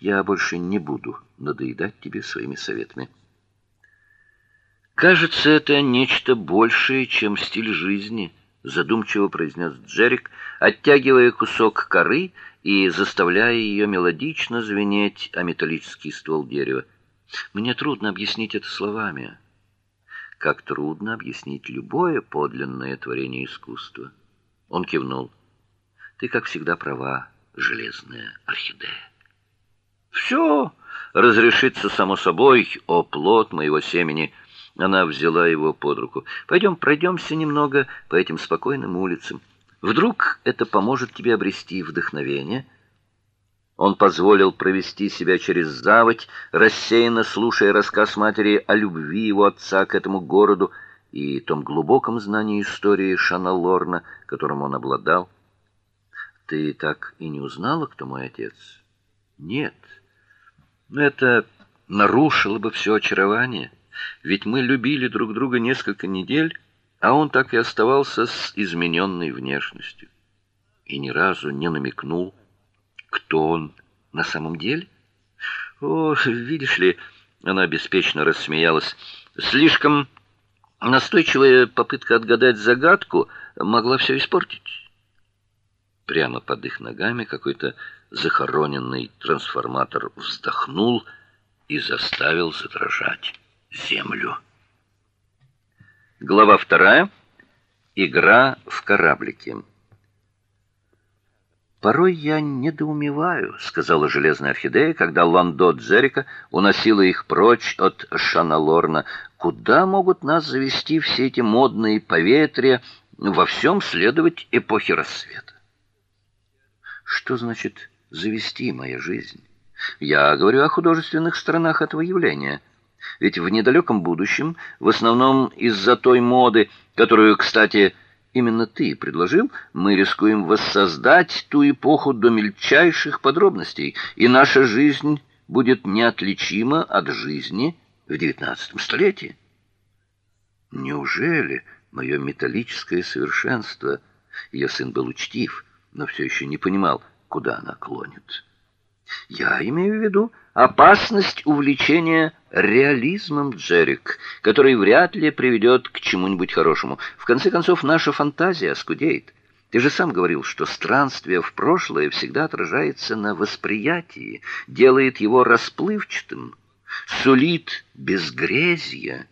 Я больше не буду надоедать тебе своими советами. Кажется, это нечто большее, чем стиль жизни, задумчиво произнес Джерик, оттягивая кусок коры и заставляя ее мелодично звенеть о металлический ствол дерева. Мне трудно объяснить это словами. Как трудно объяснить любое подлинное творение искусства. Он кивнул. Ты, как всегда, права, железная орхидея. Все разрешится само собой, о плод моего семени. Она взяла его под руку. Пойдем, пройдемся немного по этим спокойным улицам. Вдруг это поможет тебе обрести вдохновение. Он позволил провести себя через заводь, рассеянно слушая рассказ матери о любви его отца к этому городу и том глубоком знании истории Шаналорна, которым он обладал. Ты так и не узнала, кто мой отец? Нет. Это нарушило бы все очарование. Ведь мы любили друг друга несколько недель, а он так и оставался с измененной внешностью. И ни разу не намекнул, кто он на самом деле. О, видишь ли, она беспечно рассмеялась. Слишком настойчивая попытка отгадать загадку могла все испортить. Прямо под их ногами какой-то захороненный трансформатор вздохнул и заставил задрожать землю. Глава вторая. Игра в кораблике. Порой я недоумеваю, сказала железная орхидея, когда Ландо Джерика уносила их прочь от Шаналорна. Куда могут нас завести все эти модные поветрия, во всем следовать эпохе рассвета? Что значит завести моя жизнь? Я говорю о художественных сторонах этого явления. Ведь в недалеком будущем, в основном из-за той моды, которую, кстати, именно ты предложил, мы рискуем воссоздать ту эпоху до мельчайших подробностей, и наша жизнь будет неотличима от жизни в девятнадцатом столетии. Неужели мое металлическое совершенство, ее сын был учтив, но все еще не понимал, куда она клонит. Я имею в виду опасность увлечения реализмом, Джерик, который вряд ли приведет к чему-нибудь хорошему. В конце концов, наша фантазия оскудеет. Ты же сам говорил, что странствие в прошлое всегда отражается на восприятии, делает его расплывчатым, сулит безгрезье.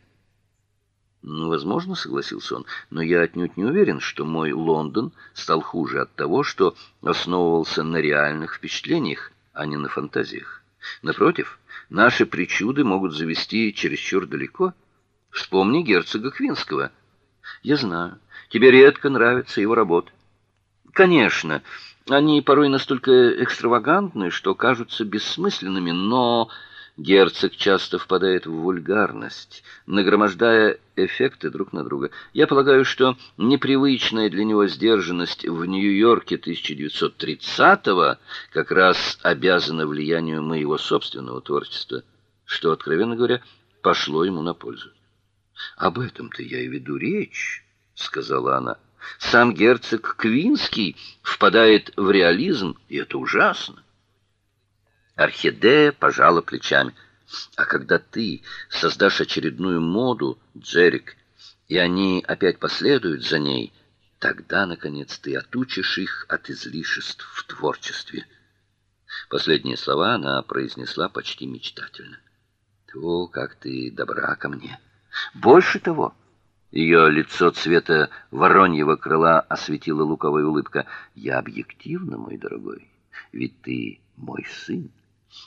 Ну, возможно, согласился он, но я отнюдь не уверен, что мой Лондон стал хуже от того, что основывался на реальных впечатлениях, а не на фантазиях. Напротив, наши причуды могут завести чересчур далеко. Вспомни герцога Квинского. Я знаю, тебе редко нравится его работа. Конечно, они порой настолько экстравагантны, что кажутся бессмысленными, но Герцог часто впадает в вульгарность, нагромождая эффекты друг на друга. Я полагаю, что непривычная для него сдержанность в Нью-Йорке 1930-го как раз обязана влиянию моего собственного творчества, что, откровенно говоря, пошло ему на пользу. Об этом-то я и веду речь, сказала она. Сам герцог Квинский впадает в реализм, и это ужасно. Орхидея пожала плечами. А когда ты создашь очередную моду, Джерик, и они опять последуют за ней, тогда наконец ты отучишь их от излишеств в творчестве. Последние слова она произнесла почти мечтательно. "То, как ты добра ко мне. Больше того, ее лицо цвета вороньего крыла осветила луковая улыбка. Я объективна, мой дорогой, ведь ты мой сын.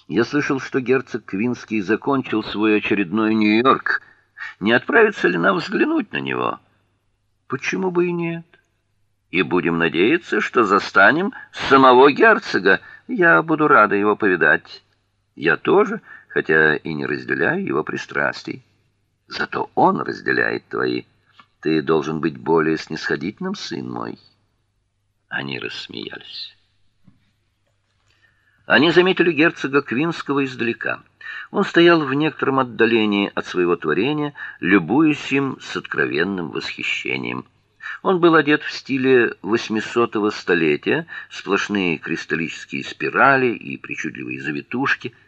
Я слышал, что герцог Квинский закончил свой очередной Нью-Йорк. Не отправиться ли нам взглянуть на него? Почему бы и нет? И будем надеяться, что застанем самого герцога. Я буду рада его повидать. Я тоже, хотя и не разделяю его пристрастий. Зато он разделяет твои. Ты должен быть более снисходительным, сын мой. Они рассмеялись. Они заметили герцога Квинского издалека. Он стоял в некотором отдалении от своего творения, любуясь им с откровенным восхищением. Он был одет в стиле 800-го столетия, сплошные кристаллические спирали и причудливые завитушки –